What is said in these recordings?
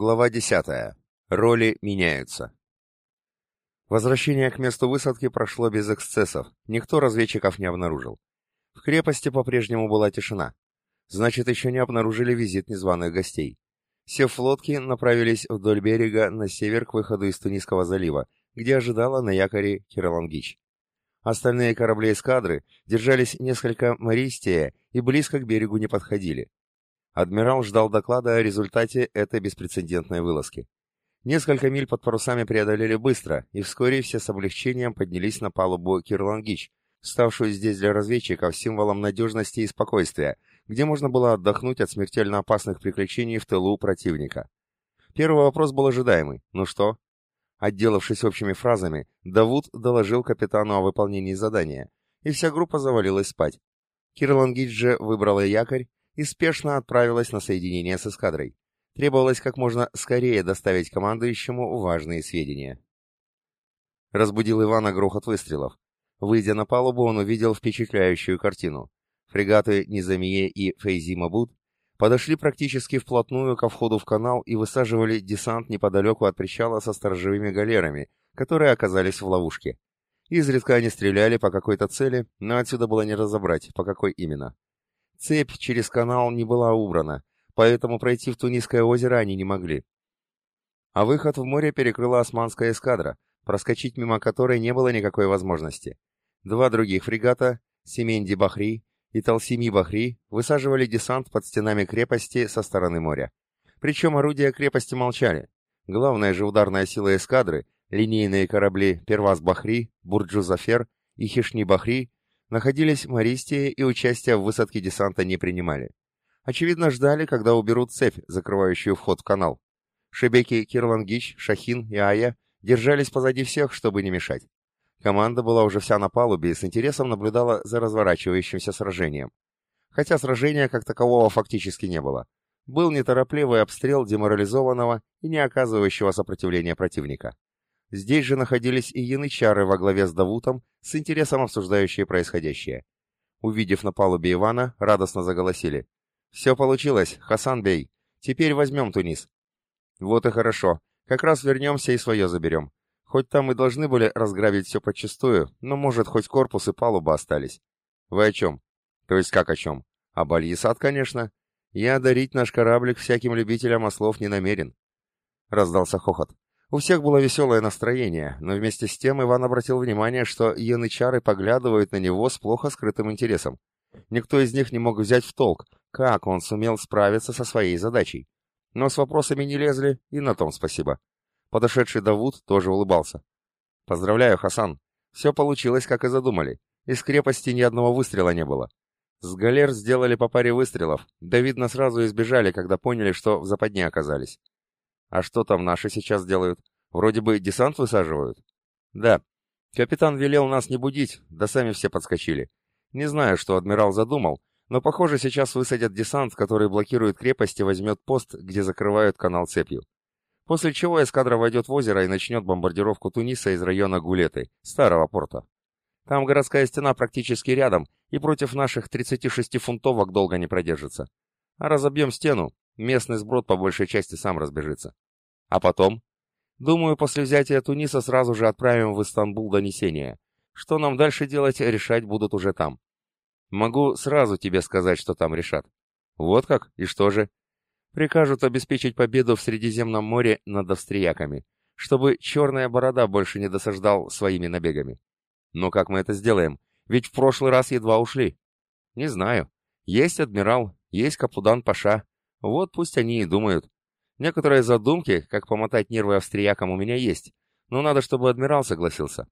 Глава 10. Роли меняются. Возвращение к месту высадки прошло без эксцессов, никто разведчиков не обнаружил. В крепости по-прежнему была тишина. Значит, еще не обнаружили визит незваных гостей. Все флотки направились вдоль берега на север к выходу из Тунисского залива, где ожидала на якоре Киролангич. Остальные корабли эскадры держались несколько мористее и близко к берегу не подходили. Адмирал ждал доклада о результате этой беспрецедентной вылазки. Несколько миль под парусами преодолели быстро, и вскоре все с облегчением поднялись на палубу Кирлангич, ставшую здесь для разведчиков символом надежности и спокойствия, где можно было отдохнуть от смертельно опасных приключений в тылу противника. Первый вопрос был ожидаемый. Ну что? Отделавшись общими фразами, Давуд доложил капитану о выполнении задания, и вся группа завалилась спать. Кирлангич же выбрала якорь и спешно отправилась на соединение с эскадрой. Требовалось как можно скорее доставить командующему важные сведения. Разбудил Ивана грохот выстрелов. Выйдя на палубу, он увидел впечатляющую картину. Фрегаты Низамие и Фейзи Мабут подошли практически вплотную ко входу в канал и высаживали десант неподалеку от причала со сторожевыми галерами, которые оказались в ловушке. Изредка они стреляли по какой-то цели, но отсюда было не разобрать, по какой именно. Цепь через канал не была убрана, поэтому пройти в Тунисское озеро они не могли. А выход в море перекрыла османская эскадра, проскочить мимо которой не было никакой возможности. Два других фрегата, Семенди Бахри и Талсими Бахри, высаживали десант под стенами крепости со стороны моря. Причем орудия крепости молчали. Главная же ударная сила эскадры, линейные корабли Перваз Бахри, Бурджу Зафер и Хишни Бахри находились Мористии и участия в высадке десанта не принимали. Очевидно, ждали, когда уберут цепь, закрывающую вход в канал. Шебеки Кирлангич, Шахин и Ая держались позади всех, чтобы не мешать. Команда была уже вся на палубе и с интересом наблюдала за разворачивающимся сражением. Хотя сражения как такового фактически не было. Был неторопливый обстрел деморализованного и не оказывающего сопротивления противника. Здесь же находились и янычары во главе с Давутом, с интересом обсуждающие происходящее. Увидев на палубе Ивана, радостно заголосили. «Все получилось, Хасан Бей. Теперь возьмем Тунис». «Вот и хорошо. Как раз вернемся и свое заберем. Хоть там и должны были разграбить все подчистую, но, может, хоть корпус и палуба остались». «Вы о чем?» «То есть как о чем?» «Об Аль-Ясад, конечно. Я дарить наш кораблик всяким любителям ослов не намерен». Раздался хохот. У всех было веселое настроение, но вместе с тем Иван обратил внимание, что янычары поглядывают на него с плохо скрытым интересом. Никто из них не мог взять в толк, как он сумел справиться со своей задачей. Но с вопросами не лезли, и на том спасибо. Подошедший Давуд тоже улыбался. «Поздравляю, Хасан. Все получилось, как и задумали. Из крепости ни одного выстрела не было. С галер сделали по паре выстрелов, да видно сразу избежали, когда поняли, что в западне оказались. А что там наши сейчас делают? Вроде бы десант высаживают? Да. Капитан велел нас не будить, да сами все подскочили. Не знаю, что адмирал задумал, но, похоже, сейчас высадят десант, который блокирует крепость и возьмет пост, где закрывают канал цепью. После чего эскадра войдет в озеро и начнет бомбардировку Туниса из района Гулеты, старого порта. Там городская стена практически рядом, и против наших 36-фунтовок долго не продержится. А разобьем стену, Местный сброд по большей части сам разбежится. А потом? Думаю, после взятия Туниса сразу же отправим в Истанбул донесение. Что нам дальше делать, решать будут уже там. Могу сразу тебе сказать, что там решат. Вот как? И что же? Прикажут обеспечить победу в Средиземном море над австрияками, чтобы черная борода больше не досаждал своими набегами. Но как мы это сделаем? Ведь в прошлый раз едва ушли. Не знаю. Есть адмирал, есть капудан Паша, вот пусть они и думают. Некоторые задумки, как помотать нервы австриякам, у меня есть, но надо, чтобы адмирал согласился.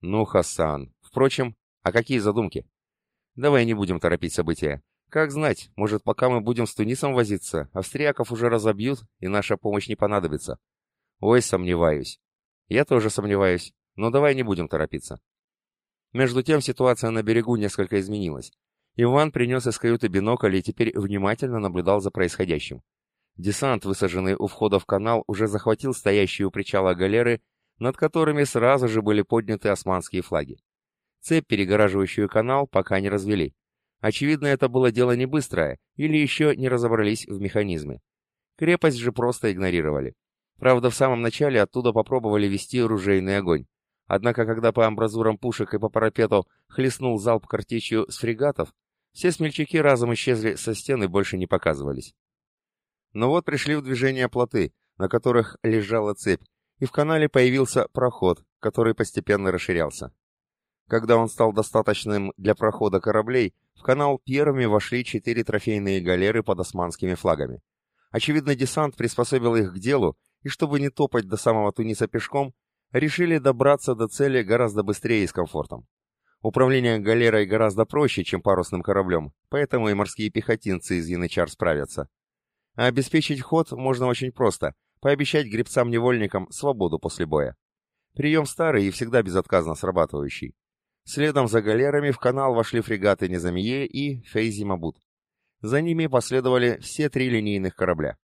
Ну, Хасан. Впрочем, а какие задумки? Давай не будем торопить события. Как знать, может, пока мы будем с Тунисом возиться, австрияков уже разобьют, и наша помощь не понадобится. Ой, сомневаюсь. Я тоже сомневаюсь, но давай не будем торопиться. Между тем ситуация на берегу несколько изменилась. Иван принес из каюты бинокль и теперь внимательно наблюдал за происходящим. Десант, высаженный у входа в канал, уже захватил стоящие у причала галеры, над которыми сразу же были подняты османские флаги. Цепь, перегораживающую канал, пока не развели. Очевидно, это было дело не быстрое, или еще не разобрались в механизме. Крепость же просто игнорировали. Правда, в самом начале оттуда попробовали вести оружейный огонь. Однако, когда по амбразурам пушек и по парапету хлестнул залп картечью с фрегатов, все смельчаки разом исчезли со стены и больше не показывались. Но вот пришли в движение плоты, на которых лежала цепь, и в канале появился проход, который постепенно расширялся. Когда он стал достаточным для прохода кораблей, в канал первыми вошли четыре трофейные галеры под османскими флагами. Очевидно, десант приспособил их к делу, и чтобы не топать до самого Туниса пешком, решили добраться до цели гораздо быстрее и с комфортом. Управление галерой гораздо проще, чем парусным кораблем, поэтому и морские пехотинцы из Янычар справятся. А обеспечить ход можно очень просто, пообещать гребцам-невольникам свободу после боя. Прием старый и всегда безотказно срабатывающий. Следом за галерами в канал вошли фрегаты Незамие и Фейзи Мабут. За ними последовали все три линейных корабля.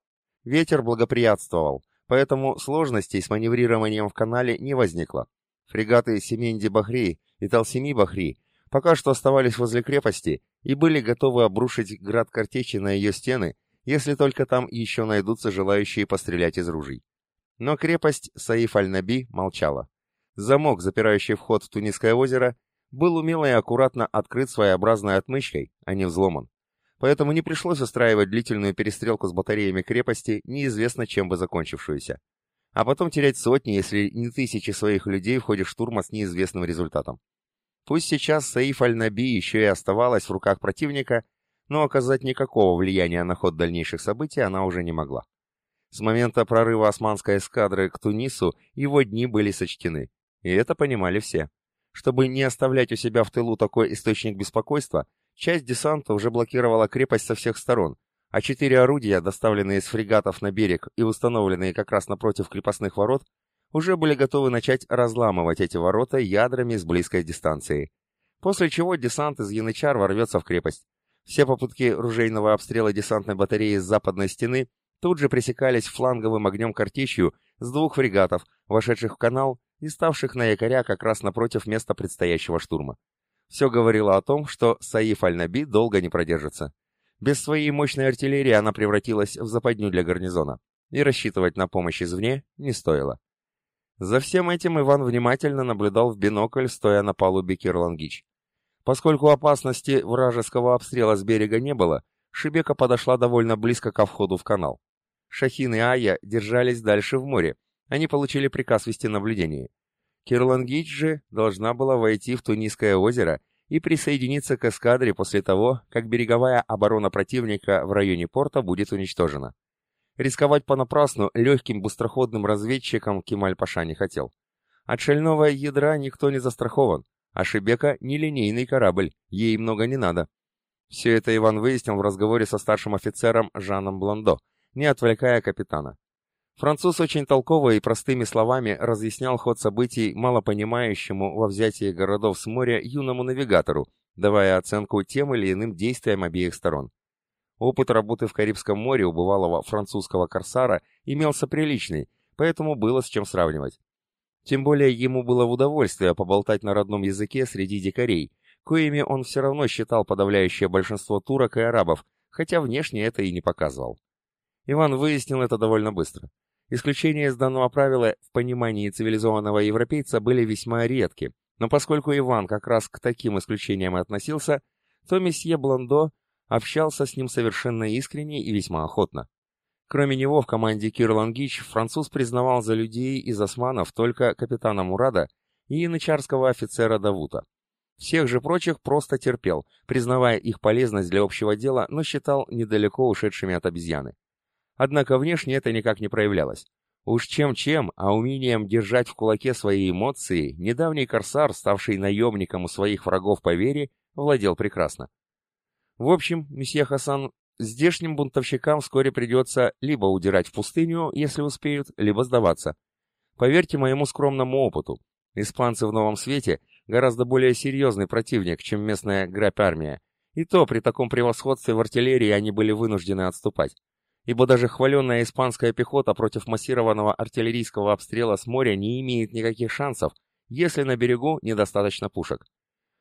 Ветер благоприятствовал, поэтому сложностей с маневрированием в канале не возникло. Фрегаты Семенди Бахри и Талсеми Бахри пока что оставались возле крепости и были готовы обрушить град картечи на ее стены, если только там еще найдутся желающие пострелять из ружей. Но крепость Саиф аль-Наби молчала. Замок, запирающий вход в Тунисское озеро, был умело и аккуратно открыт своеобразной отмычкой, а не взломан поэтому не пришлось устраивать длительную перестрелку с батареями крепости, неизвестно чем бы закончившуюся. А потом терять сотни, если не тысячи своих людей в ходе штурма с неизвестным результатом. Пусть сейчас Саиф Аль-Наби еще и оставалась в руках противника, но оказать никакого влияния на ход дальнейших событий она уже не могла. С момента прорыва османской эскадры к Тунису его дни были сочтены, и это понимали все. Чтобы не оставлять у себя в тылу такой источник беспокойства, Часть десанта уже блокировала крепость со всех сторон, а четыре орудия, доставленные с фрегатов на берег и установленные как раз напротив крепостных ворот, уже были готовы начать разламывать эти ворота ядрами с близкой дистанции. После чего десант из Янычар ворвется в крепость. Все попытки ружейного обстрела десантной батареи с западной стены тут же пресекались фланговым огнем картечью с двух фрегатов, вошедших в канал и ставших на якоря как раз напротив места предстоящего штурма. Все говорило о том, что Саиф Аль-Наби долго не продержится. Без своей мощной артиллерии она превратилась в западню для гарнизона, и рассчитывать на помощь извне не стоило. За всем этим Иван внимательно наблюдал в бинокль, стоя на палубе Кирлангич. Поскольку опасности вражеского обстрела с берега не было, Шибека подошла довольно близко ко входу в канал. Шахин и Ая держались дальше в море. Они получили приказ вести наблюдение. Кирлангич же должна была войти в Тунисское озеро и присоединиться к эскадре после того, как береговая оборона противника в районе порта будет уничтожена. Рисковать понапрасну легким быстроходным разведчиком Кемаль-Паша не хотел. От шального ядра никто не застрахован, а Шебека — нелинейный корабль, ей много не надо. Все это Иван выяснил в разговоре со старшим офицером Жаном Бландо, не отвлекая капитана. Француз очень толково и простыми словами разъяснял ход событий малопонимающему во взятии городов с моря юному навигатору, давая оценку тем или иным действиям обеих сторон. Опыт работы в Карибском море у бывалого французского корсара имелся приличный, поэтому было с чем сравнивать. Тем более ему было в удовольствие поболтать на родном языке среди дикарей, коими он все равно считал подавляющее большинство турок и арабов, хотя внешне это и не показывал. Иван выяснил это довольно быстро. Исключения из данного правила в понимании цивилизованного европейца были весьма редки, но поскольку Иван как раз к таким исключениям и относился, то месье Бландо общался с ним совершенно искренне и весьма охотно. Кроме него в команде Кирлангич француз признавал за людей из османов только капитана Мурада и янычарского офицера Давута. Всех же прочих просто терпел, признавая их полезность для общего дела, но считал недалеко ушедшими от обезьяны. Однако внешне это никак не проявлялось. Уж чем-чем, а умением держать в кулаке свои эмоции, недавний корсар, ставший наемником у своих врагов по вере, владел прекрасно. В общем, месье Хасан, здешним бунтовщикам вскоре придется либо удирать в пустыню, если успеют, либо сдаваться. Поверьте моему скромному опыту, испанцы в Новом Свете гораздо более серьезный противник, чем местная грабь-армия, и то при таком превосходстве в артиллерии они были вынуждены отступать ибо даже хваленная испанская пехота против массированного артиллерийского обстрела с моря не имеет никаких шансов, если на берегу недостаточно пушек.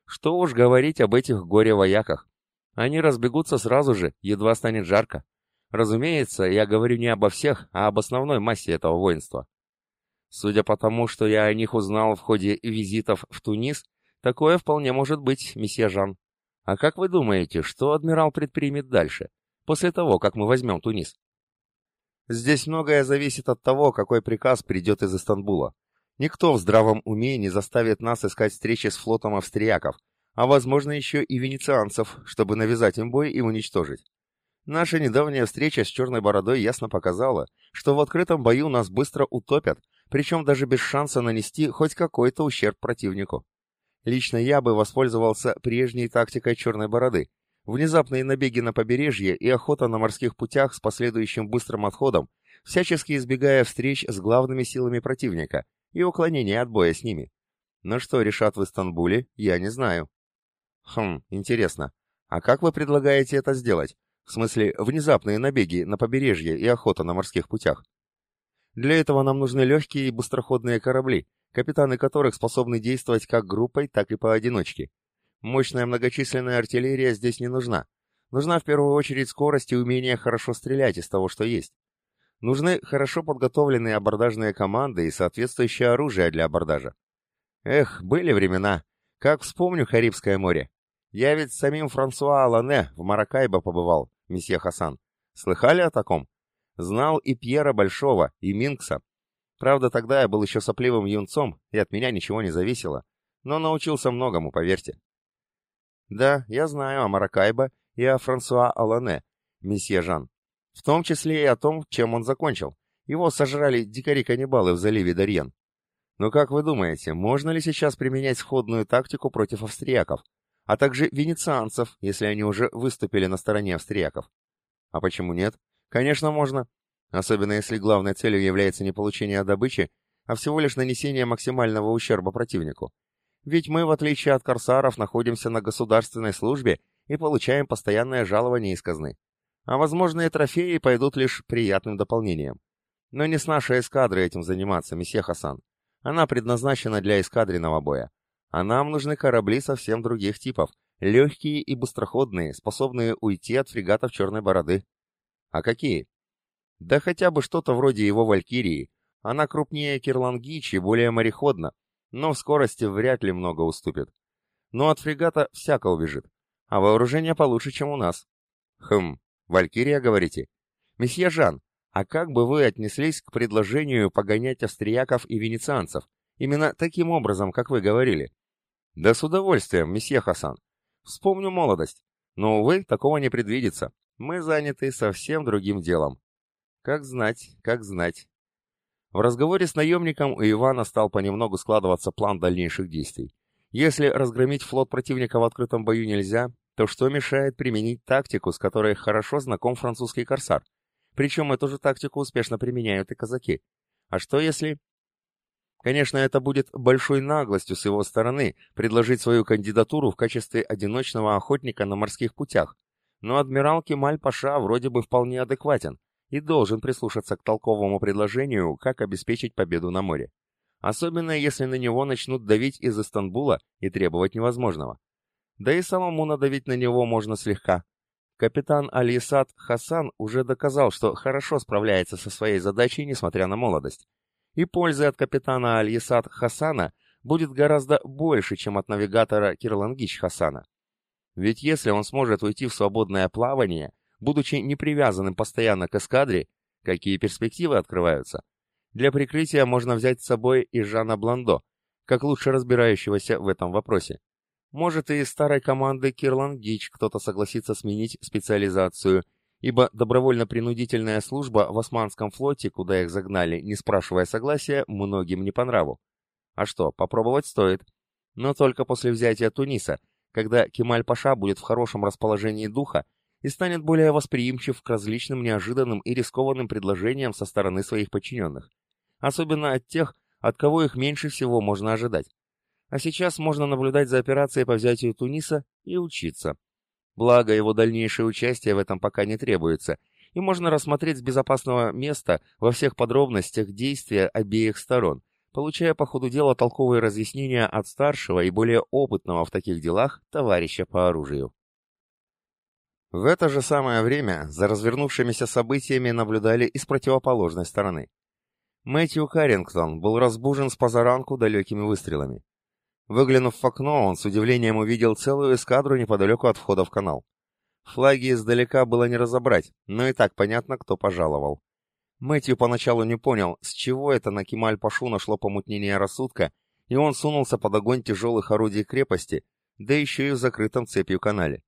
Что уж говорить об этих горе-вояках. Они разбегутся сразу же, едва станет жарко. Разумеется, я говорю не обо всех, а об основной массе этого воинства. Судя по тому, что я о них узнал в ходе визитов в Тунис, такое вполне может быть, месье Жан. А как вы думаете, что адмирал предпримет дальше, после того, как мы возьмем Тунис? Здесь многое зависит от того, какой приказ придет из Истанбула. Никто в здравом уме не заставит нас искать встречи с флотом австрияков, а возможно еще и венецианцев, чтобы навязать им бой и уничтожить. Наша недавняя встреча с Черной Бородой ясно показала, что в открытом бою нас быстро утопят, причем даже без шанса нанести хоть какой-то ущерб противнику. Лично я бы воспользовался прежней тактикой Черной Бороды. Внезапные набеги на побережье и охота на морских путях с последующим быстрым отходом, всячески избегая встреч с главными силами противника, и уклонение от боя с ними. Но что решат в Истанбуле, я не знаю. Хм, интересно. А как вы предлагаете это сделать? В смысле, внезапные набеги на побережье и охота на морских путях. Для этого нам нужны легкие и быстроходные корабли, капитаны которых способны действовать как группой, так и поодиночке. Мощная многочисленная артиллерия здесь не нужна. Нужна в первую очередь скорость и умение хорошо стрелять из того, что есть. Нужны хорошо подготовленные абордажные команды и соответствующее оружие для абордажа. Эх, были времена. Как вспомню Карибское море. Я ведь самим Франсуа Алане в Маракайбо побывал, месье Хасан. Слыхали о таком? Знал и Пьера Большого, и Минкса. Правда, тогда я был еще сопливым юнцом, и от меня ничего не зависело. Но научился многому, поверьте. Да, я знаю о Маракайбо и о Франсуа Алане, месье Жан. В том числе и о том, чем он закончил. Его сожрали дикари-каннибалы в заливе Дарьен. Но как вы думаете, можно ли сейчас применять сходную тактику против австрияков, а также венецианцев, если они уже выступили на стороне австрияков? А почему нет? Конечно, можно. Особенно если главной целью является не получение добычи, а всего лишь нанесение максимального ущерба противнику. Ведь мы, в отличие от корсаров, находимся на государственной службе и получаем постоянное жалование из казны а возможные трофеи пойдут лишь приятным дополнением. Но не с нашей эскадрой этим заниматься, месье Хасан. Она предназначена для эскадренного боя. А нам нужны корабли совсем других типов, легкие и быстроходные, способные уйти от фрегатов Черной Бороды. А какие? Да хотя бы что-то вроде его Валькирии. Она крупнее Кирлангич и более мореходна, но в скорости вряд ли много уступит. Но от фрегата всяко убежит, а вооружение получше, чем у нас. Хм, Валькирия, говорите? Месье Жан, а как бы вы отнеслись к предложению погонять австрияков и венецианцев? Именно таким образом, как вы говорили. Да с удовольствием, месье Хасан. Вспомню молодость. Но, увы, такого не предвидится. Мы заняты совсем другим делом. Как знать, как знать. В разговоре с наемником у Ивана стал понемногу складываться план дальнейших действий. Если разгромить флот противника в открытом бою нельзя, то что мешает применить тактику, с которой хорошо знаком французский корсар? Причем эту же тактику успешно применяют и казаки. А что если... Конечно, это будет большой наглостью с его стороны предложить свою кандидатуру в качестве одиночного охотника на морских путях, но адмирал Кемаль-Паша вроде бы вполне адекватен и должен прислушаться к толковому предложению, как обеспечить победу на море. Особенно если на него начнут давить из Истанбула и требовать невозможного. Да и самому надавить на него можно слегка. Капитан Алисад Хасан уже доказал, что хорошо справляется со своей задачей, несмотря на молодость. И пользы от капитана Алисад Хасана будет гораздо больше, чем от навигатора Кирлангич Хасана. Ведь если он сможет уйти в свободное плавание, будучи не привязанным постоянно к эскадре, какие перспективы открываются? Для прикрытия можно взять с собой и Жана Бландо, как лучше разбирающегося в этом вопросе. Может, и из старой команды Кирлан Гич кто-то согласится сменить специализацию, ибо добровольно-принудительная служба в Османском флоте, куда их загнали, не спрашивая согласия, многим не по нраву. А что, попробовать стоит. Но только после взятия Туниса, когда Кемаль-Паша будет в хорошем расположении духа и станет более восприимчив к различным неожиданным и рискованным предложениям со стороны своих подчиненных. Особенно от тех, от кого их меньше всего можно ожидать. А сейчас можно наблюдать за операцией по взятию Туниса и учиться. Благо, его дальнейшее участие в этом пока не требуется, и можно рассмотреть с безопасного места во всех подробностях действия обеих сторон, получая по ходу дела толковые разъяснения от старшего и более опытного в таких делах товарища по оружию. В это же самое время за развернувшимися событиями наблюдали и с противоположной стороны. Мэтью Каррингтон был разбужен с позаранку далекими выстрелами. Выглянув в окно, он с удивлением увидел целую эскадру неподалеку от входа в канал. Флаги издалека было не разобрать, но и так понятно, кто пожаловал. Мэтью поначалу не понял, с чего это на Кемаль-Пашу нашло помутнение рассудка, и он сунулся под огонь тяжелых орудий крепости, да еще и в закрытом цепью канале.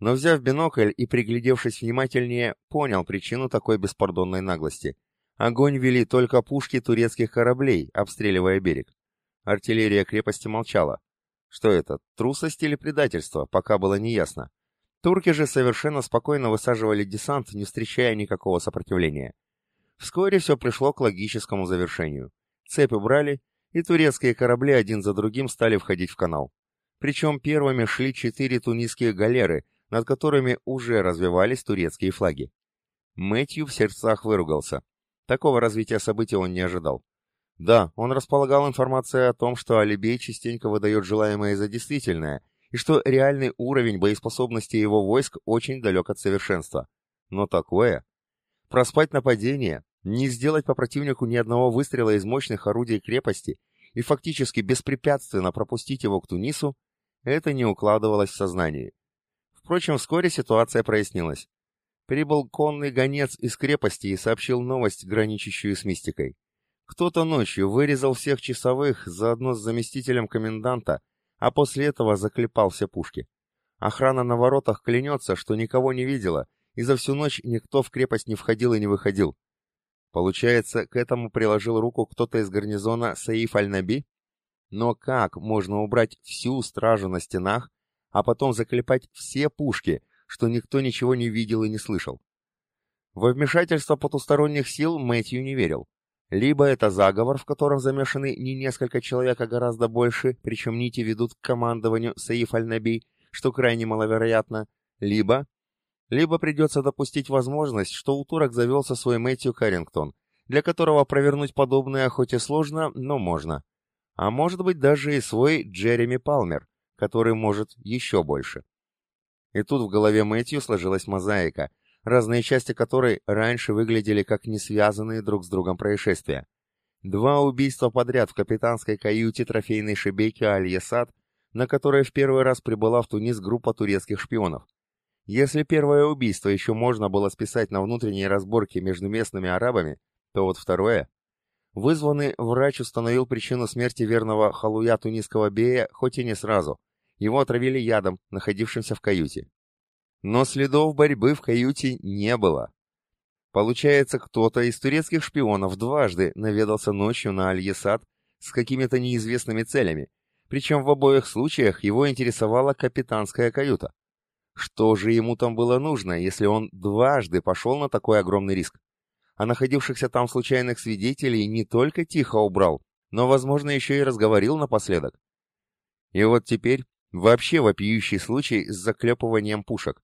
Но взяв бинокль и приглядевшись внимательнее, понял причину такой беспардонной наглости. Огонь вели только пушки турецких кораблей, обстреливая берег. Артиллерия крепости молчала. Что это, трусость или предательство, пока было неясно. Турки же совершенно спокойно высаживали десант, не встречая никакого сопротивления. Вскоре все пришло к логическому завершению. Цепь убрали, и турецкие корабли один за другим стали входить в канал. Причем первыми шли четыре тунисские галеры, над которыми уже развивались турецкие флаги. Мэтью в сердцах выругался. Такого развития событий он не ожидал. Да, он располагал информацией о том, что Алибей частенько выдает желаемое за действительное, и что реальный уровень боеспособности его войск очень далек от совершенства. Но такое... Проспать нападение, не сделать по противнику ни одного выстрела из мощных орудий крепости и фактически беспрепятственно пропустить его к Тунису, это не укладывалось в сознании. Впрочем, вскоре ситуация прояснилась. Прибыл конный гонец из крепости и сообщил новость, граничащую с мистикой. Кто-то ночью вырезал всех часовых заодно с заместителем коменданта, а после этого заклепал все пушки. Охрана на воротах клянется, что никого не видела, и за всю ночь никто в крепость не входил и не выходил. Получается, к этому приложил руку кто-то из гарнизона Саиф Аль-Наби? Но как можно убрать всю стражу на стенах, а потом заклепать все пушки, что никто ничего не видел и не слышал? Во вмешательство потусторонних сил Мэтью не верил. Либо это заговор, в котором замешаны не несколько человек, а гораздо больше, причем нити ведут к командованию Саиф Аль-Наби, что крайне маловероятно, либо... Либо придется допустить возможность, что у турок завелся свой Мэтью Каррингтон, для которого провернуть подобное хоть и сложно, но можно. А может быть даже и свой Джереми Палмер, который может еще больше. И тут в голове Мэтью сложилась мозаика, разные части которой раньше выглядели как несвязанные друг с другом происшествия. Два убийства подряд в капитанской каюте трофейной шибейки Аль-Ясад, на которой в первый раз прибыла в Тунис группа турецких шпионов. Если первое убийство еще можно было списать на внутренние разборки между местными арабами, то вот второе... Вызванный врач установил причину смерти верного халуя тунисского бея, хоть и не сразу. Его отравили ядом, находившимся в каюте. Но следов борьбы в каюте не было. Получается, кто-то из турецких шпионов дважды наведался ночью на Аль-Ясад с какими-то неизвестными целями, причем в обоих случаях его интересовала капитанская каюта. Что же ему там было нужно, если он дважды пошел на такой огромный риск? А находившихся там случайных свидетелей не только тихо убрал, но, возможно, еще и разговорил напоследок. И вот теперь вообще вопиющий случай с заклепыванием пушек.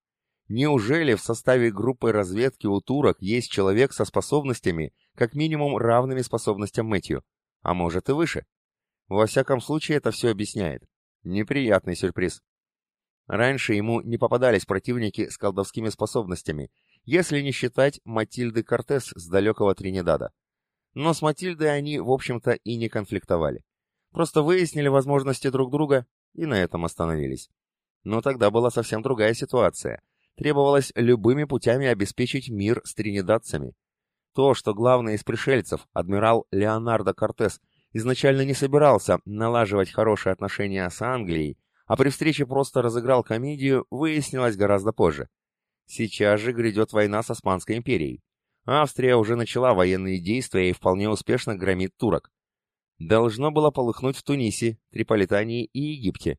Неужели в составе группы разведки у турок есть человек со способностями, как минимум равными способностям Мэтью, а может и выше? Во всяком случае, это все объясняет. Неприятный сюрприз. Раньше ему не попадались противники с колдовскими способностями, если не считать Матильды Кортес с далекого Тринидада. Но с Матильдой они, в общем-то, и не конфликтовали. Просто выяснили возможности друг друга и на этом остановились. Но тогда была совсем другая ситуация — требовалось любыми путями обеспечить мир с тринидадцами. То, что главный из пришельцев, адмирал Леонардо Кортес, изначально не собирался налаживать хорошие отношения с Англией, а при встрече просто разыграл комедию, выяснилось гораздо позже. Сейчас же грядет война с Османской империей. Австрия уже начала военные действия и вполне успешно громит турок. Должно было полыхнуть в Тунисе, Триполитании и Египте.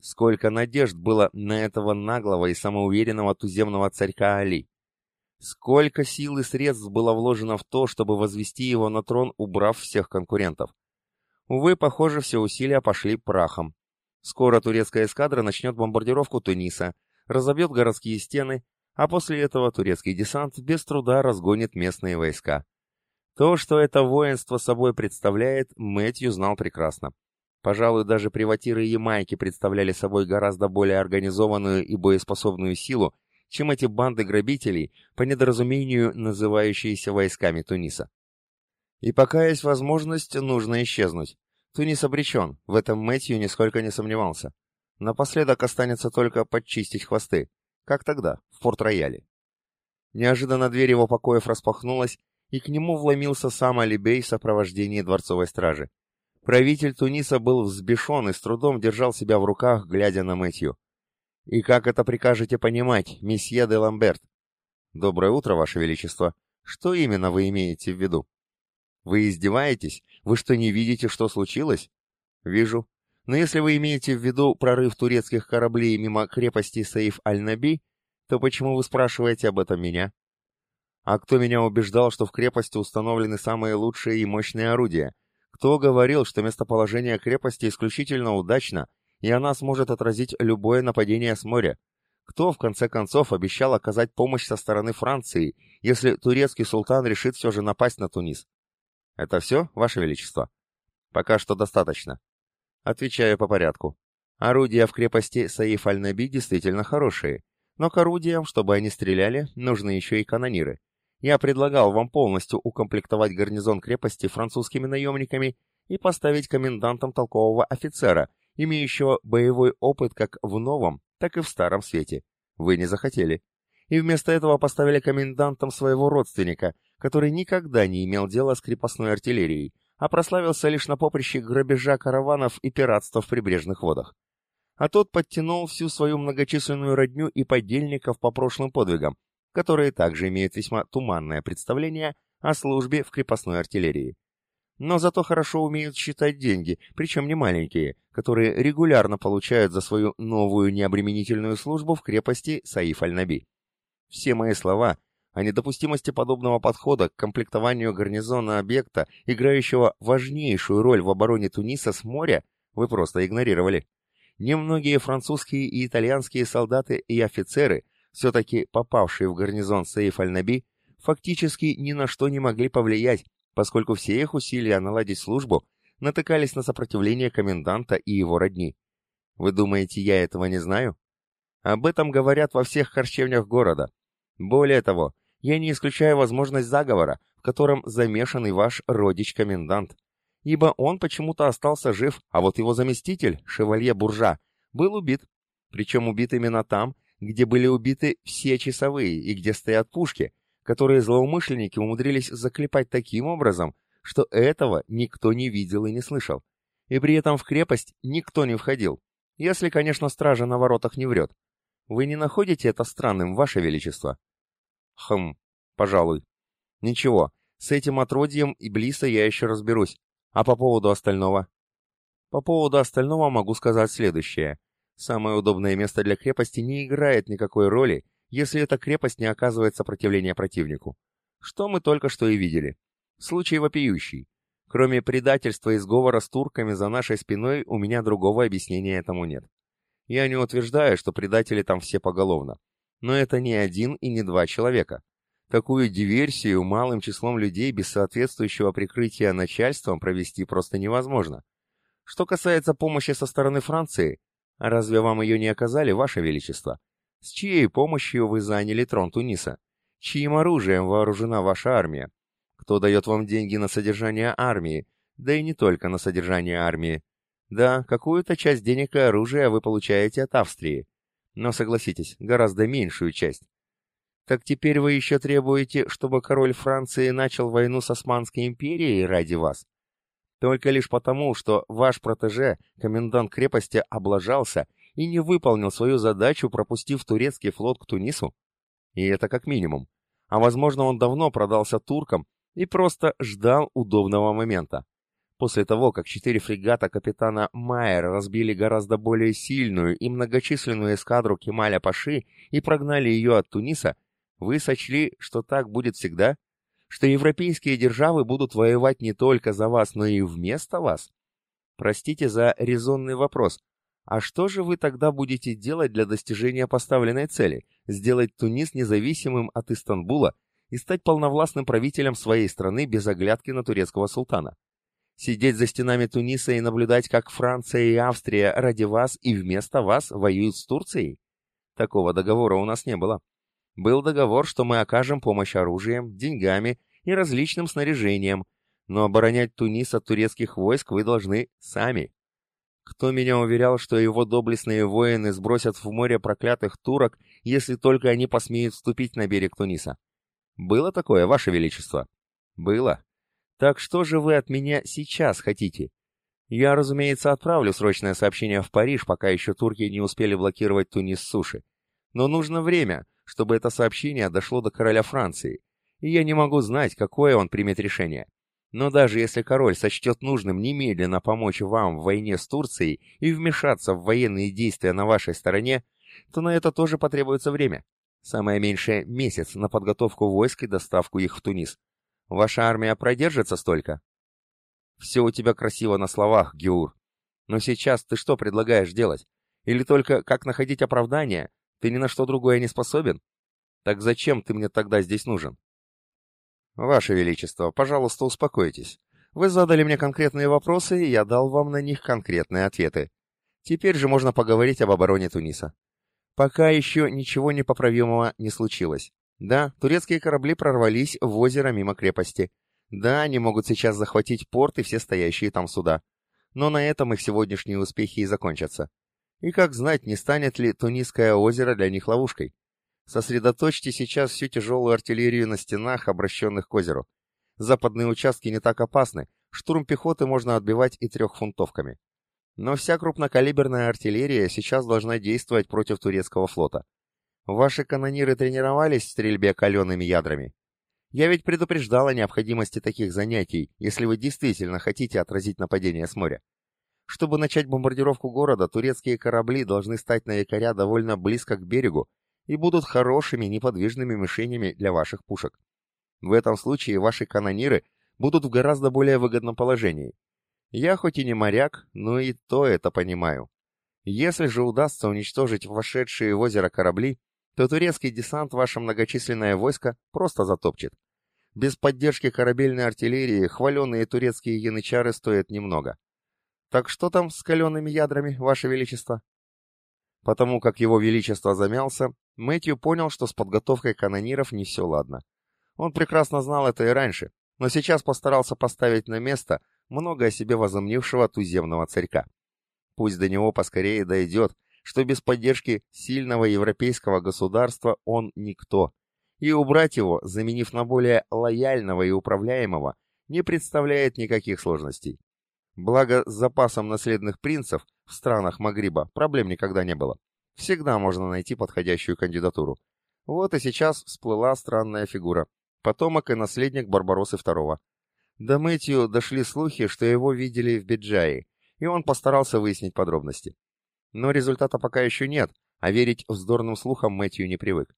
Сколько надежд было на этого наглого и самоуверенного туземного царька Али. Сколько сил и средств было вложено в то, чтобы возвести его на трон, убрав всех конкурентов. Увы, похоже, все усилия пошли прахом. Скоро турецкая эскадра начнет бомбардировку Туниса, разобьет городские стены, а после этого турецкий десант без труда разгонит местные войска. То, что это воинство собой представляет, Мэтью знал прекрасно. Пожалуй, даже приватиры Ямайки представляли собой гораздо более организованную и боеспособную силу, чем эти банды грабителей, по недоразумению называющиеся войсками Туниса. И пока есть возможность, нужно исчезнуть. Тунис обречен, в этом Мэтью нисколько не сомневался. Напоследок останется только подчистить хвосты, как тогда, в Порт-Рояле. Неожиданно дверь его покоев распахнулась, и к нему вломился сам Алибей в сопровождении дворцовой стражи. Правитель Туниса был взбешен и с трудом держал себя в руках, глядя на Мэтью. «И как это прикажете понимать, месье де Ламберт?» «Доброе утро, Ваше Величество. Что именно вы имеете в виду?» «Вы издеваетесь? Вы что, не видите, что случилось?» «Вижу. Но если вы имеете в виду прорыв турецких кораблей мимо крепости Саиф-Аль-Наби, то почему вы спрашиваете об этом меня?» «А кто меня убеждал, что в крепости установлены самые лучшие и мощные орудия? Кто говорил, что местоположение крепости исключительно удачно, и она сможет отразить любое нападение с моря? Кто, в конце концов, обещал оказать помощь со стороны Франции, если турецкий султан решит все же напасть на Тунис? Это все, Ваше Величество? Пока что достаточно. Отвечаю по порядку. Орудия в крепости Саиф Аль-Наби действительно хорошие, но к орудиям, чтобы они стреляли, нужны еще и канониры. Я предлагал вам полностью укомплектовать гарнизон крепости французскими наемниками и поставить комендантом толкового офицера, имеющего боевой опыт как в новом, так и в старом свете. Вы не захотели. И вместо этого поставили комендантом своего родственника, который никогда не имел дела с крепостной артиллерией, а прославился лишь на поприще грабежа караванов и пиратства в прибрежных водах. А тот подтянул всю свою многочисленную родню и подельников по прошлым подвигам, которые также имеют весьма туманное представление о службе в крепостной артиллерии. Но зато хорошо умеют считать деньги, причем не маленькие, которые регулярно получают за свою новую необременительную службу в крепости Саиф-Аль-Наби. Все мои слова о недопустимости подобного подхода к комплектованию гарнизона объекта, играющего важнейшую роль в обороне Туниса с моря, вы просто игнорировали. Немногие французские и итальянские солдаты и офицеры все-таки попавшие в гарнизон Сейф Аль-Наби, фактически ни на что не могли повлиять, поскольку все их усилия наладить службу натыкались на сопротивление коменданта и его родни. Вы думаете, я этого не знаю? Об этом говорят во всех харчевнях города. Более того, я не исключаю возможность заговора, в котором замешанный ваш родич-комендант. Ибо он почему-то остался жив, а вот его заместитель, шевалье Буржа, был убит. Причем убит именно там, где были убиты все часовые и где стоят пушки, которые злоумышленники умудрились заклепать таким образом, что этого никто не видел и не слышал. И при этом в крепость никто не входил, если, конечно, стража на воротах не врет. Вы не находите это странным, Ваше Величество? Хм, пожалуй. Ничего, с этим отродьем и Блиса я еще разберусь. А по поводу остального? По поводу остального могу сказать следующее. Самое удобное место для крепости не играет никакой роли, если эта крепость не оказывает сопротивления противнику. Что мы только что и видели. Случай вопиющий. Кроме предательства и сговора с турками за нашей спиной, у меня другого объяснения этому нет. Я не утверждаю, что предатели там все поголовно. Но это не один и не два человека. Такую диверсию малым числом людей без соответствующего прикрытия начальством провести просто невозможно. Что касается помощи со стороны Франции, Разве вам ее не оказали, Ваше Величество? С чьей помощью вы заняли трон Туниса? Чьим оружием вооружена ваша армия? Кто дает вам деньги на содержание армии? Да и не только на содержание армии. Да, какую-то часть денег и оружия вы получаете от Австрии. Но согласитесь, гораздо меньшую часть. Так теперь вы еще требуете, чтобы король Франции начал войну с Османской империей ради вас? Только лишь потому, что ваш протеже, комендант крепости, облажался и не выполнил свою задачу, пропустив турецкий флот к Тунису? И это как минимум. А возможно, он давно продался туркам и просто ждал удобного момента. После того, как четыре фрегата капитана Майера разбили гораздо более сильную и многочисленную эскадру Кемаля Паши и прогнали ее от Туниса, вы сочли, что так будет всегда? Что европейские державы будут воевать не только за вас, но и вместо вас? Простите за резонный вопрос. А что же вы тогда будете делать для достижения поставленной цели? Сделать Тунис независимым от Истанбула и стать полновластным правителем своей страны без оглядки на турецкого султана? Сидеть за стенами Туниса и наблюдать, как Франция и Австрия ради вас и вместо вас воюют с Турцией? Такого договора у нас не было. Был договор, что мы окажем помощь оружием, деньгами и различным снаряжением, но оборонять Тунис от турецких войск вы должны сами. Кто меня уверял, что его доблестные воины сбросят в море проклятых турок, если только они посмеют вступить на берег Туниса? Было такое, Ваше Величество? Было. Так что же вы от меня сейчас хотите? Я, разумеется, отправлю срочное сообщение в Париж, пока еще турки не успели блокировать Тунис с суши. Но нужно время, чтобы это сообщение дошло до короля Франции, и я не могу знать, какое он примет решение. Но даже если король сочтет нужным немедленно помочь вам в войне с Турцией и вмешаться в военные действия на вашей стороне, то на это тоже потребуется время. Самое меньшее месяц на подготовку войск и доставку их в Тунис. Ваша армия продержится столько? Все у тебя красиво на словах, Геур. Но сейчас ты что предлагаешь делать? Или только как находить оправдание? Ты ни на что другое не способен? Так зачем ты мне тогда здесь нужен? «Ваше Величество, пожалуйста, успокойтесь. Вы задали мне конкретные вопросы, и я дал вам на них конкретные ответы. Теперь же можно поговорить об обороне Туниса. Пока еще ничего непоправимого не случилось. Да, турецкие корабли прорвались в озеро мимо крепости. Да, они могут сейчас захватить порт и все стоящие там суда. Но на этом их сегодняшние успехи и закончатся. И как знать, не станет ли Тунисское озеро для них ловушкой. Сосредоточьте сейчас всю тяжелую артиллерию на стенах, обращенных к озеру. Западные участки не так опасны, штурм пехоты можно отбивать и трехфунтовками. Но вся крупнокалиберная артиллерия сейчас должна действовать против турецкого флота. Ваши канониры тренировались в стрельбе калеными ядрами? Я ведь предупреждал о необходимости таких занятий, если вы действительно хотите отразить нападение с моря. Чтобы начать бомбардировку города, турецкие корабли должны стать на якоря довольно близко к берегу и будут хорошими неподвижными мишенями для ваших пушек. В этом случае ваши канониры будут в гораздо более выгодном положении. Я хоть и не моряк, но и то это понимаю. Если же удастся уничтожить вошедшие в озеро корабли, то турецкий десант ваше многочисленное войско просто затопчет. Без поддержки корабельной артиллерии хваленные турецкие янычары стоят немного. Так что там с калеными ядрами, ваше величество? Потому как его величество замялся, Мэтью понял, что с подготовкой канониров не все ладно. Он прекрасно знал это и раньше, но сейчас постарался поставить на место много о себе возомнившего туземного царька. Пусть до него поскорее дойдет, что без поддержки сильного европейского государства он никто, и убрать его, заменив на более лояльного и управляемого, не представляет никаких сложностей. Благо, с запасом наследных принцев в странах Магриба проблем никогда не было. Всегда можно найти подходящую кандидатуру. Вот и сейчас всплыла странная фигура. Потомок и наследник Барбаросы II. До Мэтью дошли слухи, что его видели в Биджае, и он постарался выяснить подробности. Но результата пока еще нет, а верить вздорным слухам Мэтью не привык.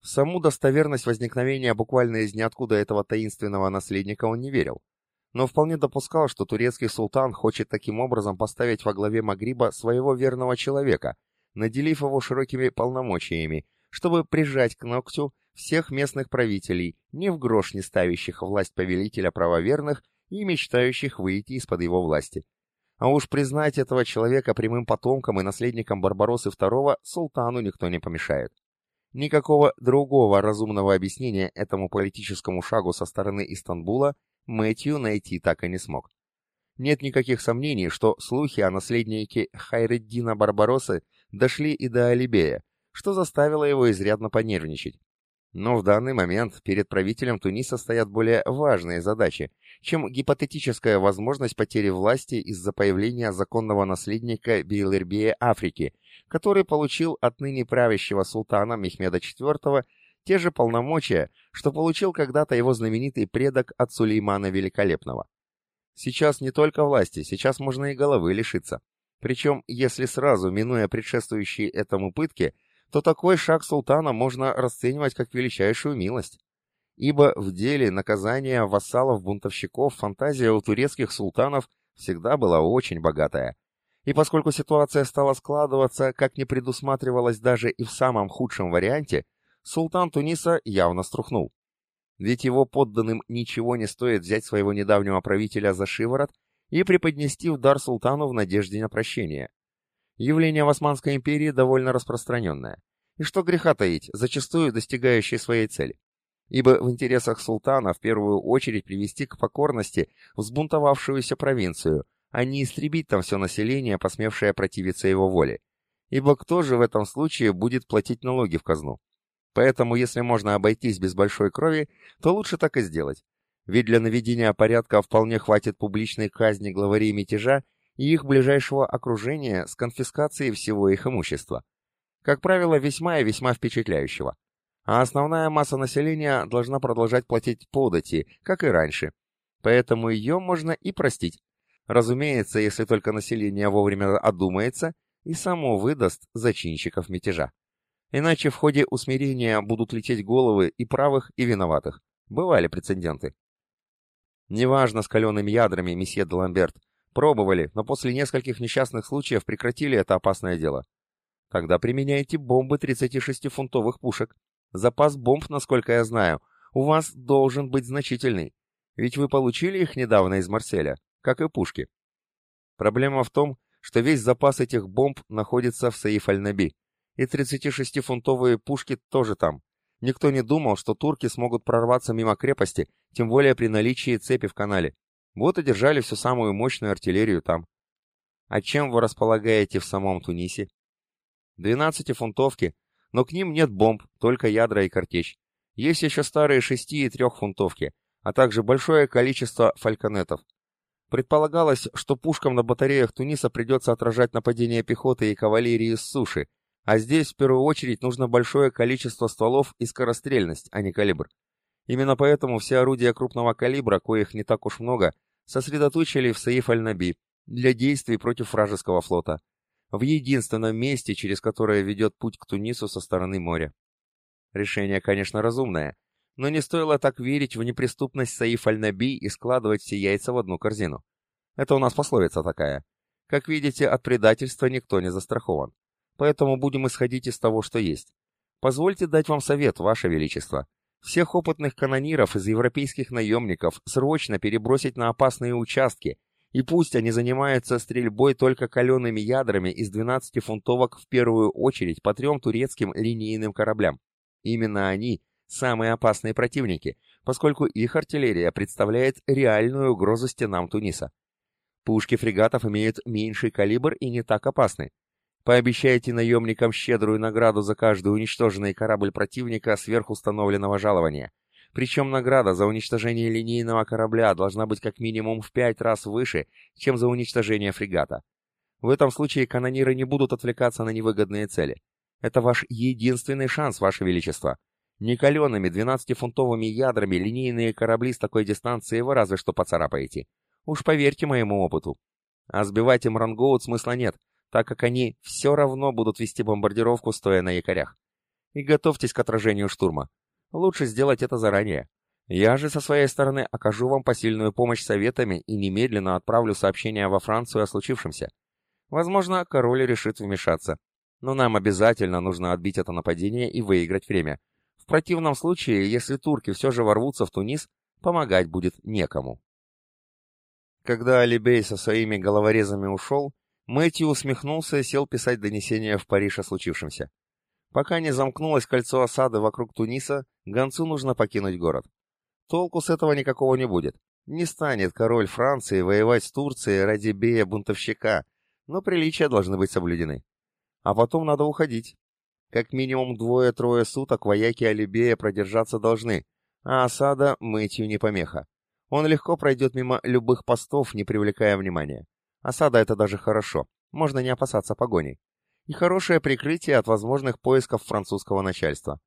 В саму достоверность возникновения буквально из ниоткуда этого таинственного наследника он не верил, но вполне допускал, что турецкий султан хочет таким образом поставить во главе Магриба своего верного человека, наделив его широкими полномочиями, чтобы прижать к ногтю всех местных правителей, ни в грош не ставящих власть повелителя правоверных и мечтающих выйти из-под его власти. А уж признать этого человека прямым потомком и наследником Барбаросы II султану никто не помешает. Никакого другого разумного объяснения этому политическому шагу со стороны Истанбула Мэтью найти так и не смог. Нет никаких сомнений, что слухи о наследнике Хайреддина Барбаросы дошли и до Алибея, что заставило его изрядно понервничать. Но в данный момент перед правителем Туниса стоят более важные задачи, чем гипотетическая возможность потери власти из-за появления законного наследника Бейлербея Африки, который получил от ныне правящего султана Мехмеда IV те же полномочия, что получил когда-то его знаменитый предок от Сулеймана Великолепного. Сейчас не только власти, сейчас можно и головы лишиться. Причем, если сразу, минуя предшествующие этому пытки, то такой шаг султана можно расценивать как величайшую милость. Ибо в деле наказания вассалов-бунтовщиков фантазия у турецких султанов всегда была очень богатая. И поскольку ситуация стала складываться, как не предусматривалось даже и в самом худшем варианте, султан Туниса явно струхнул. Ведь его подданным ничего не стоит взять своего недавнего правителя за шиворот и преподнести в дар султану в надежде на прощение. Явление в Османской империи довольно распространенное. и что греха таить, зачастую достигающей своей цели. Ибо в интересах султана в первую очередь привести к покорности взбунтовавшуюся провинцию, а не истребить там все население, посмевшее противиться его воле. Ибо кто же в этом случае будет платить налоги в казну? Поэтому, если можно обойтись без большой крови, то лучше так и сделать. Ведь для наведения порядка вполне хватит публичной казни главарей мятежа и их ближайшего окружения с конфискацией всего их имущества. Как правило, весьма и весьма впечатляющего. А основная масса населения должна продолжать платить подати, как и раньше. Поэтому ее можно и простить. Разумеется, если только население вовремя одумается и само выдаст зачинщиков мятежа. Иначе в ходе усмирения будут лететь головы и правых, и виноватых. Бывали прецеденты. Неважно с калеными ядрами, месье де Ламберт. Пробовали, но после нескольких несчастных случаев прекратили это опасное дело. Тогда применяйте бомбы 36-фунтовых пушек. Запас бомб, насколько я знаю, у вас должен быть значительный. Ведь вы получили их недавно из Марселя, как и пушки. Проблема в том, что весь запас этих бомб находится в Саиф Аль-Наби, и 36-фунтовые пушки тоже там. Никто не думал, что турки смогут прорваться мимо крепости, тем более при наличии цепи в канале. Вот и держали всю самую мощную артиллерию там. А чем вы располагаете в самом Тунисе? 12-фунтовки, но к ним нет бомб, только ядра и картечь. Есть еще старые 6- и 3-фунтовки, а также большое количество фальконетов. Предполагалось, что пушкам на батареях Туниса придется отражать нападение пехоты и кавалерии с суши, а здесь в первую очередь нужно большое количество стволов и скорострельность, а не калибр. Именно поэтому все орудия крупного калибра, коих не так уж много, сосредоточили в Саиф аль-Наби для действий против вражеского флота, в единственном месте, через которое ведет путь к Тунису со стороны моря. Решение, конечно, разумное, но не стоило так верить в неприступность Саиф аль-Наби и складывать все яйца в одну корзину. Это у нас пословица такая. Как видите, от предательства никто не застрахован поэтому будем исходить из того, что есть. Позвольте дать вам совет, Ваше Величество. Всех опытных канониров из европейских наемников срочно перебросить на опасные участки, и пусть они занимаются стрельбой только калеными ядрами из 12 фунтовок в первую очередь по трем турецким линейным кораблям. Именно они самые опасные противники, поскольку их артиллерия представляет реальную угрозу стенам Туниса. Пушки фрегатов имеют меньший калибр и не так опасны. Пообещайте наемникам щедрую награду за каждый уничтоженный корабль противника сверхустановленного жалования. Причем награда за уничтожение линейного корабля должна быть как минимум в пять раз выше, чем за уничтожение фрегата. В этом случае канониры не будут отвлекаться на невыгодные цели. Это ваш единственный шанс, Ваше Величество. Некаленными 12-фунтовыми ядрами линейные корабли с такой дистанции вы разве что поцарапаете. Уж поверьте моему опыту. А сбивать им рангоут смысла нет, так как они все равно будут вести бомбардировку, стоя на якорях. И готовьтесь к отражению штурма. Лучше сделать это заранее. Я же со своей стороны окажу вам посильную помощь советами и немедленно отправлю сообщение во Францию о случившемся. Возможно, король решит вмешаться. Но нам обязательно нужно отбить это нападение и выиграть время. В противном случае, если турки все же ворвутся в Тунис, помогать будет некому. Когда Алибей со своими головорезами ушел, Мэтью усмехнулся и сел писать донесение в Париж о случившемся. Пока не замкнулось кольцо осады вокруг Туниса, гонцу нужно покинуть город. Толку с этого никакого не будет. Не станет король Франции воевать с Турцией ради бея-бунтовщика, но приличия должны быть соблюдены. А потом надо уходить. Как минимум двое-трое суток вояки Алибея продержаться должны, а осада Мэтью не помеха. Он легко пройдет мимо любых постов, не привлекая внимания. Осада — это даже хорошо, можно не опасаться погони. И хорошее прикрытие от возможных поисков французского начальства.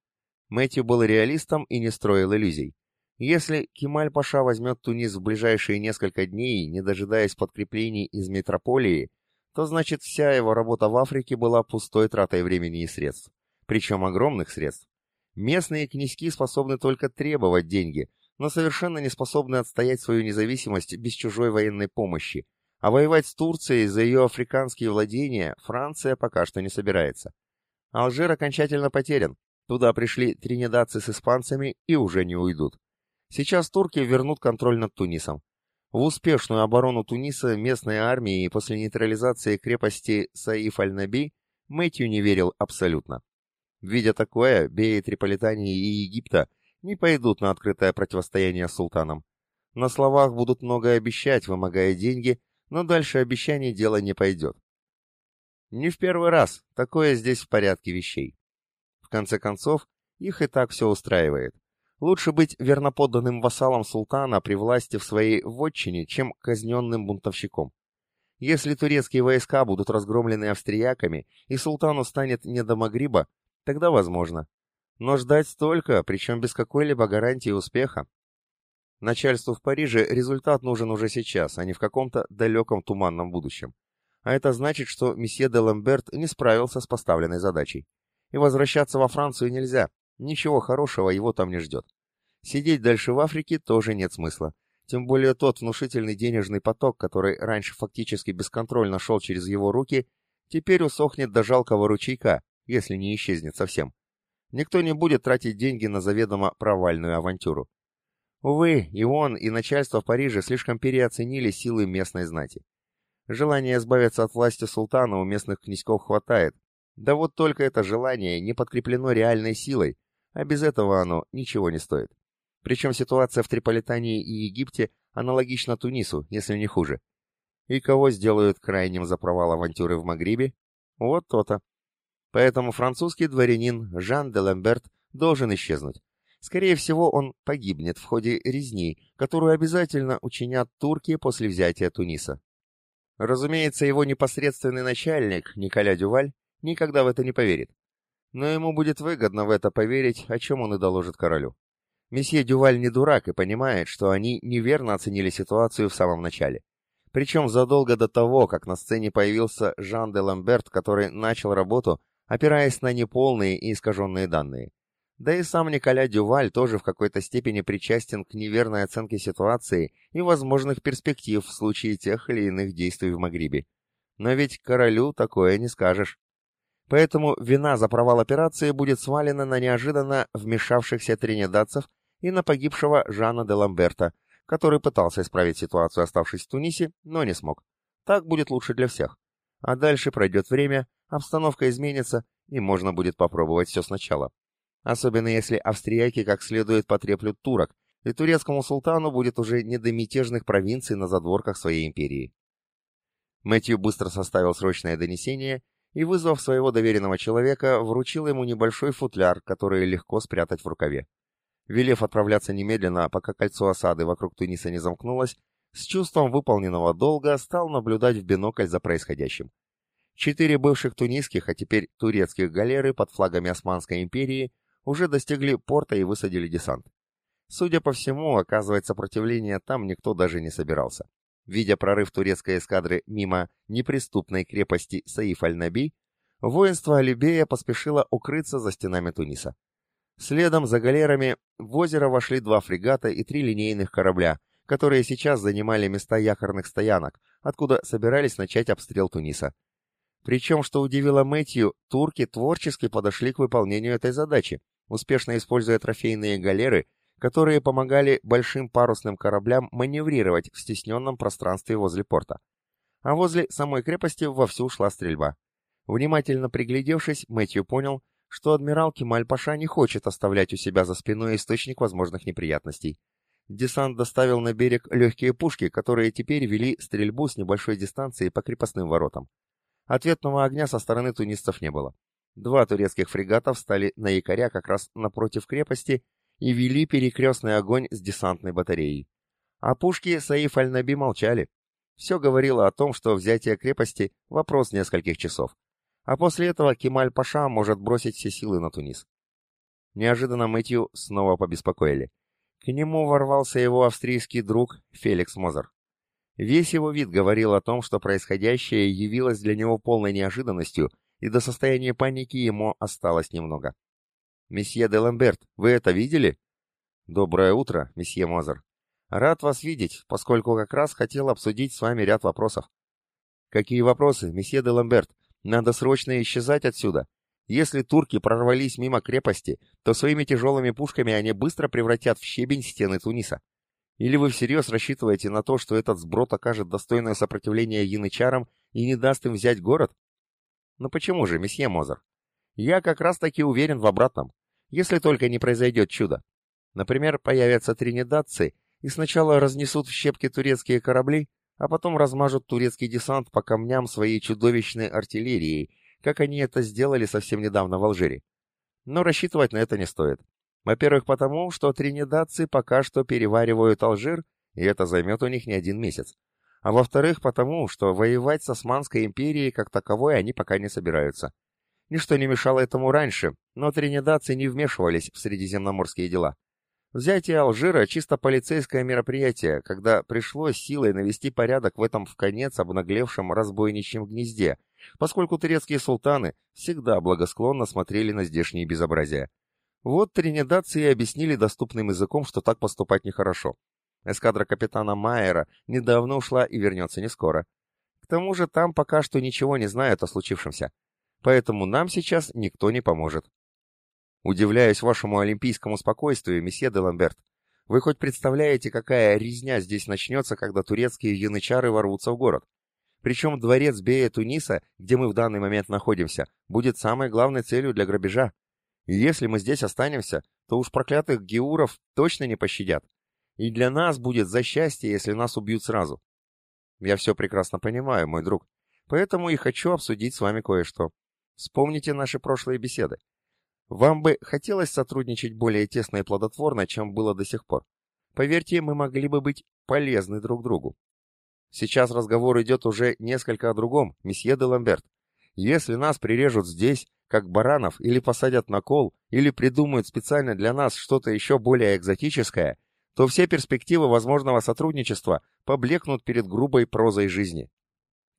Мэтью был реалистом и не строил иллюзий. Если Кемаль-Паша возьмет Тунис в ближайшие несколько дней, не дожидаясь подкреплений из метрополии, то значит вся его работа в Африке была пустой тратой времени и средств. Причем огромных средств. Местные князьки способны только требовать деньги, но совершенно не способны отстоять свою независимость без чужой военной помощи, а воевать с Турцией за ее африканские владения Франция пока что не собирается. Алжир окончательно потерян. Туда пришли тринидадцы с испанцами и уже не уйдут. Сейчас турки вернут контроль над Тунисом. В успешную оборону Туниса местной армии после нейтрализации крепости Саиф аль-Наби Мэтью не верил абсолютно. Видя такое, Беи Триполитании и Египта не пойдут на открытое противостояние с султаном. На словах будут многое обещать, вымогая деньги, но дальше обещаний дело не пойдет. Не в первый раз, такое здесь в порядке вещей. В конце концов, их и так все устраивает. Лучше быть верноподданным вассалом султана при власти в своей вотчине, чем казненным бунтовщиком. Если турецкие войска будут разгромлены австрияками, и султану станет не до Магриба, тогда возможно. Но ждать столько, причем без какой-либо гарантии успеха. Начальству в Париже результат нужен уже сейчас, а не в каком-то далеком туманном будущем. А это значит, что месье де Ламберт не справился с поставленной задачей. И возвращаться во Францию нельзя, ничего хорошего его там не ждет. Сидеть дальше в Африке тоже нет смысла. Тем более тот внушительный денежный поток, который раньше фактически бесконтрольно шел через его руки, теперь усохнет до жалкого ручейка, если не исчезнет совсем. Никто не будет тратить деньги на заведомо провальную авантюру. Увы, и он, и начальство в Париже слишком переоценили силы местной знати. Желания избавиться от власти султана у местных князьков хватает. Да вот только это желание не подкреплено реальной силой, а без этого оно ничего не стоит. Причем ситуация в Триполитании и Египте аналогична Тунису, если не хуже. И кого сделают крайним за провал авантюры в Магрибе? Вот то-то. Поэтому французский дворянин Жан де Ламберт должен исчезнуть. Скорее всего, он погибнет в ходе резни, которую обязательно учинят турки после взятия Туниса. Разумеется, его непосредственный начальник, Николя Дюваль, никогда в это не поверит. Но ему будет выгодно в это поверить, о чем он и доложит королю. Месье Дюваль не дурак и понимает, что они неверно оценили ситуацию в самом начале. Причем задолго до того, как на сцене появился Жан де Ламберт, который начал работу, опираясь на неполные и искаженные данные. Да и сам Николя Дюваль тоже в какой-то степени причастен к неверной оценке ситуации и возможных перспектив в случае тех или иных действий в Магрибе. Но ведь королю такое не скажешь. Поэтому вина за провал операции будет свалена на неожиданно вмешавшихся тринидадцев и на погибшего Жана де Ламберта, который пытался исправить ситуацию, оставшись в Тунисе, но не смог. Так будет лучше для всех. А дальше пройдет время, обстановка изменится, и можно будет попробовать все сначала. Особенно если австрияки как следует потреплют турок, и турецкому султану будет уже не до мятежных провинций на задворках своей империи. Мэтью быстро составил срочное донесение и, вызвав своего доверенного человека, вручил ему небольшой футляр, который легко спрятать в рукаве. Велев отправляться немедленно, пока кольцо осады вокруг Туниса не замкнулось, с чувством выполненного долга стал наблюдать в бинокль за происходящим. Четыре бывших тунисских, а теперь турецких галеры под флагами Османской империи уже достигли порта и высадили десант. Судя по всему, оказывать сопротивление там никто даже не собирался. Видя прорыв турецкой эскадры мимо неприступной крепости Саиф-аль-Наби, воинство Алибея поспешило укрыться за стенами Туниса. Следом за галерами в озеро вошли два фрегата и три линейных корабля, которые сейчас занимали места якорных стоянок, откуда собирались начать обстрел Туниса. Причем, что удивило Мэтью, турки творчески подошли к выполнению этой задачи, успешно используя трофейные галеры, которые помогали большим парусным кораблям маневрировать в стесненном пространстве возле порта. А возле самой крепости вовсю шла стрельба. Внимательно приглядевшись, Мэтью понял, что адмирал Кемаль-Паша не хочет оставлять у себя за спиной источник возможных неприятностей. Десант доставил на берег легкие пушки, которые теперь вели стрельбу с небольшой дистанции по крепостным воротам. Ответного огня со стороны тунисцев не было. Два турецких фрегата встали на якоря как раз напротив крепости и вели перекрестный огонь с десантной батареей. А пушки Саиф аль-Наби молчали. Все говорило о том, что взятие крепости — вопрос нескольких часов а после этого Кемаль-Паша может бросить все силы на Тунис. Неожиданно Мэтью снова побеспокоили. К нему ворвался его австрийский друг Феликс Мозер. Весь его вид говорил о том, что происходящее явилось для него полной неожиданностью, и до состояния паники ему осталось немного. «Месье де Ламберт, вы это видели?» «Доброе утро, месье Мозер. Рад вас видеть, поскольку как раз хотел обсудить с вами ряд вопросов». «Какие вопросы, месье де Ламберт? Надо срочно исчезать отсюда. Если турки прорвались мимо крепости, то своими тяжелыми пушками они быстро превратят в щебень стены Туниса. Или вы всерьез рассчитываете на то, что этот сброд окажет достойное сопротивление янычарам и не даст им взять город? Но почему же, месье Мозер? Я как раз таки уверен в обратном, если только не произойдет чудо. Например, появятся тринидадцы и сначала разнесут в щепки турецкие корабли, а потом размажут турецкий десант по камням своей чудовищной артиллерией, как они это сделали совсем недавно в Алжире. Но рассчитывать на это не стоит. Во-первых, потому, что тринидадцы пока что переваривают Алжир, и это займет у них не один месяц. А во-вторых, потому, что воевать с Османской империей как таковой они пока не собираются. Ничто не мешало этому раньше, но тринидадцы не вмешивались в средиземноморские дела. Взятие Алжира — чисто полицейское мероприятие, когда пришлось силой навести порядок в этом в конец обнаглевшем разбойничьем гнезде, поскольку турецкие султаны всегда благосклонно смотрели на здешние безобразия. Вот тринидадцы и объяснили доступным языком, что так поступать нехорошо. Эскадра капитана Майера недавно ушла и вернется не скоро. К тому же там пока что ничего не знают о случившемся. Поэтому нам сейчас никто не поможет. Удивляюсь вашему олимпийскому спокойствию, месье де Ламберт. Вы хоть представляете, какая резня здесь начнется, когда турецкие янычары ворвутся в город? Причем дворец Бея Туниса, где мы в данный момент находимся, будет самой главной целью для грабежа. И если мы здесь останемся, то уж проклятых геуров точно не пощадят. И для нас будет за счастье, если нас убьют сразу. Я все прекрасно понимаю, мой друг. Поэтому и хочу обсудить с вами кое-что. Вспомните наши прошлые беседы. Вам бы хотелось сотрудничать более тесно и плодотворно, чем было до сих пор. Поверьте, мы могли бы быть полезны друг другу. Сейчас разговор идет уже несколько о другом, месье де Ламберт. Если нас прирежут здесь, как баранов, или посадят на кол, или придумают специально для нас что-то еще более экзотическое, то все перспективы возможного сотрудничества поблекнут перед грубой прозой жизни.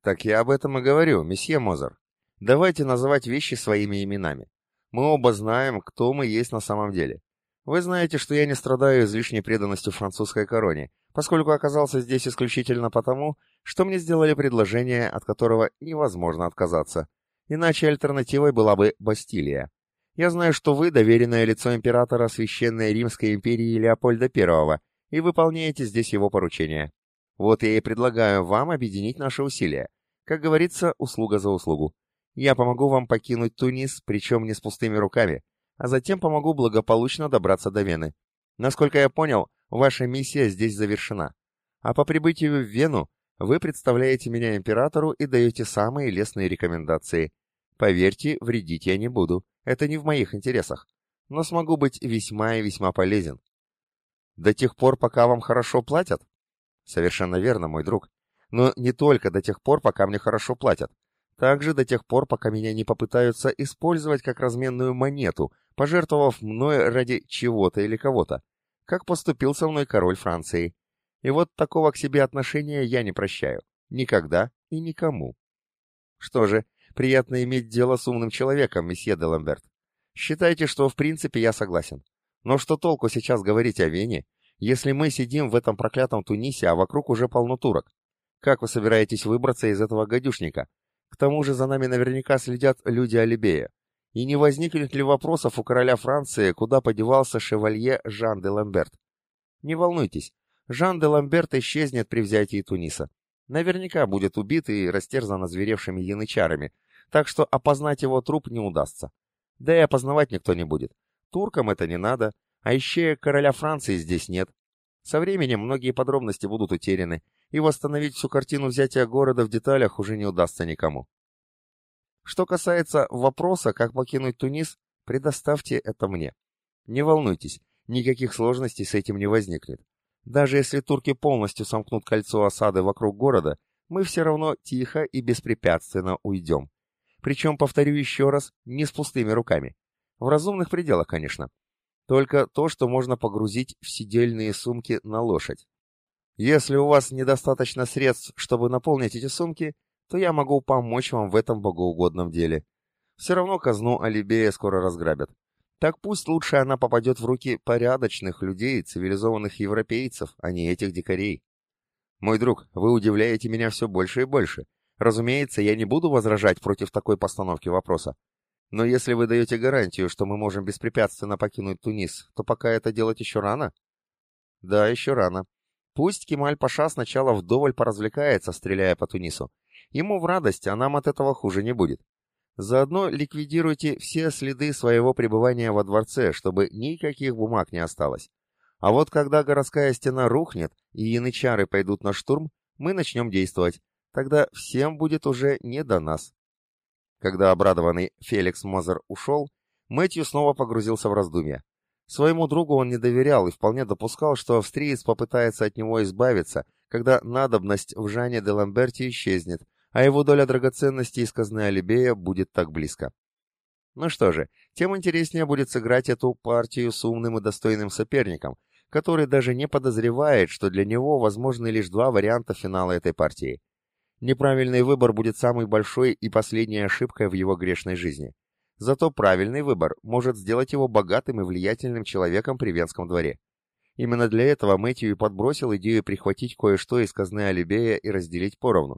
Так я об этом и говорю, месье Мозер. Давайте называть вещи своими именами. Мы оба знаем, кто мы есть на самом деле. Вы знаете, что я не страдаю излишней преданностью французской короне, поскольку оказался здесь исключительно потому, что мне сделали предложение, от которого невозможно отказаться. Иначе альтернативой была бы Бастилия. Я знаю, что вы доверенное лицо императора Священной Римской империи Леопольда I и выполняете здесь его поручения. Вот я и предлагаю вам объединить наши усилия. Как говорится, услуга за услугу. Я помогу вам покинуть Тунис, причем не с пустыми руками, а затем помогу благополучно добраться до Вены. Насколько я понял, ваша миссия здесь завершена. А по прибытию в Вену вы представляете меня императору и даете самые лестные рекомендации. Поверьте, вредить я не буду, это не в моих интересах, но смогу быть весьма и весьма полезен. До тех пор, пока вам хорошо платят? Совершенно верно, мой друг. Но не только до тех пор, пока мне хорошо платят. Также до тех пор, пока меня не попытаются использовать как разменную монету, пожертвовав мной ради чего-то или кого-то, как поступил со мной король Франции. И вот такого к себе отношения я не прощаю. Никогда и никому. Что же, приятно иметь дело с умным человеком, месье де Ламберт. Считайте, что в принципе я согласен. Но что толку сейчас говорить о Вене, если мы сидим в этом проклятом Тунисе, а вокруг уже полно турок? Как вы собираетесь выбраться из этого гадюшника? К тому же за нами наверняка следят люди Алибея. И не возникнет ли вопросов у короля Франции, куда подевался шевалье Жан де Ламберт? Не волнуйтесь, Жан де Ламберт исчезнет при взятии Туниса. Наверняка будет убит и растерзан озверевшими янычарами, так что опознать его труп не удастся. Да и опознавать никто не будет. Туркам это не надо, а еще короля Франции здесь нет. Со временем многие подробности будут утеряны, и восстановить всю картину взятия города в деталях уже не удастся никому. Что касается вопроса, как покинуть Тунис, предоставьте это мне. Не волнуйтесь, никаких сложностей с этим не возникнет. Даже если турки полностью сомкнут кольцо осады вокруг города, мы все равно тихо и беспрепятственно уйдем. Причем, повторю еще раз, не с пустыми руками. В разумных пределах, конечно. Только то, что можно погрузить в сидельные сумки на лошадь. Если у вас недостаточно средств, чтобы наполнить эти сумки, то я могу помочь вам в этом богоугодном деле. Все равно казну Алибея скоро разграбят. Так пусть лучше она попадет в руки порядочных людей, цивилизованных европейцев, а не этих дикарей. Мой друг, вы удивляете меня все больше и больше. Разумеется, я не буду возражать против такой постановки вопроса. Но если вы даете гарантию, что мы можем беспрепятственно покинуть Тунис, то пока это делать еще рано? Да, еще рано. Пусть Кемаль-Паша сначала вдоволь поразвлекается, стреляя по Тунису. Ему в радость, а нам от этого хуже не будет. Заодно ликвидируйте все следы своего пребывания во дворце, чтобы никаких бумаг не осталось. А вот когда городская стена рухнет и янычары пойдут на штурм, мы начнем действовать. Тогда всем будет уже не до нас. Когда обрадованный Феликс Мозер ушел, Мэтью снова погрузился в раздумья. Своему другу он не доверял и вполне допускал, что австриец попытается от него избавиться, когда надобность в Жане де Ламберте исчезнет, а его доля драгоценностей из казны Алибея будет так близко. Ну что же, тем интереснее будет сыграть эту партию с умным и достойным соперником, который даже не подозревает, что для него возможны лишь два варианта финала этой партии. Неправильный выбор будет самой большой и последней ошибкой в его грешной жизни. Зато правильный выбор может сделать его богатым и влиятельным человеком при Венском дворе. Именно для этого Мэтью и подбросил идею прихватить кое-что из казны Алибея и разделить поровну.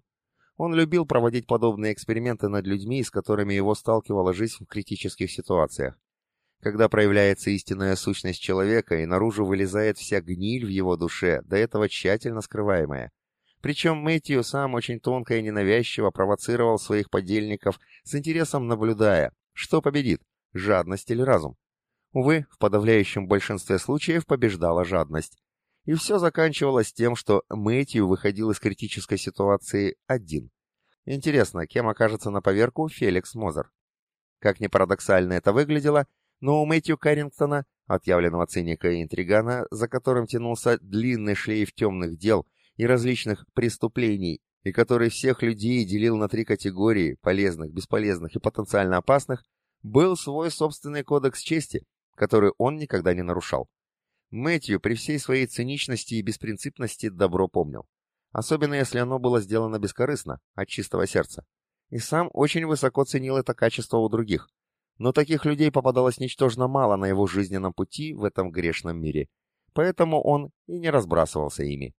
Он любил проводить подобные эксперименты над людьми, с которыми его сталкивала жизнь в критических ситуациях. Когда проявляется истинная сущность человека и наружу вылезает вся гниль в его душе, до этого тщательно скрываемая. Причем Мэтью сам очень тонко и ненавязчиво провоцировал своих подельников, с интересом наблюдая, что победит, жадность или разум? Увы, в подавляющем большинстве случаев побеждала жадность. И все заканчивалось тем, что Мэтью выходил из критической ситуации один. Интересно, кем окажется на поверку Феликс Мозер? Как ни парадоксально это выглядело, но у Мэтью Каррингтона, отъявленного циника и интригана, за которым тянулся длинный шлейф темных дел и различных преступлений, и который всех людей делил на три категории – полезных, бесполезных и потенциально опасных, был свой собственный кодекс чести, который он никогда не нарушал. Мэтью при всей своей циничности и беспринципности добро помнил. Особенно если оно было сделано бескорыстно, от чистого сердца. И сам очень высоко ценил это качество у других. Но таких людей попадалось ничтожно мало на его жизненном пути в этом грешном мире. Поэтому он и не разбрасывался ими.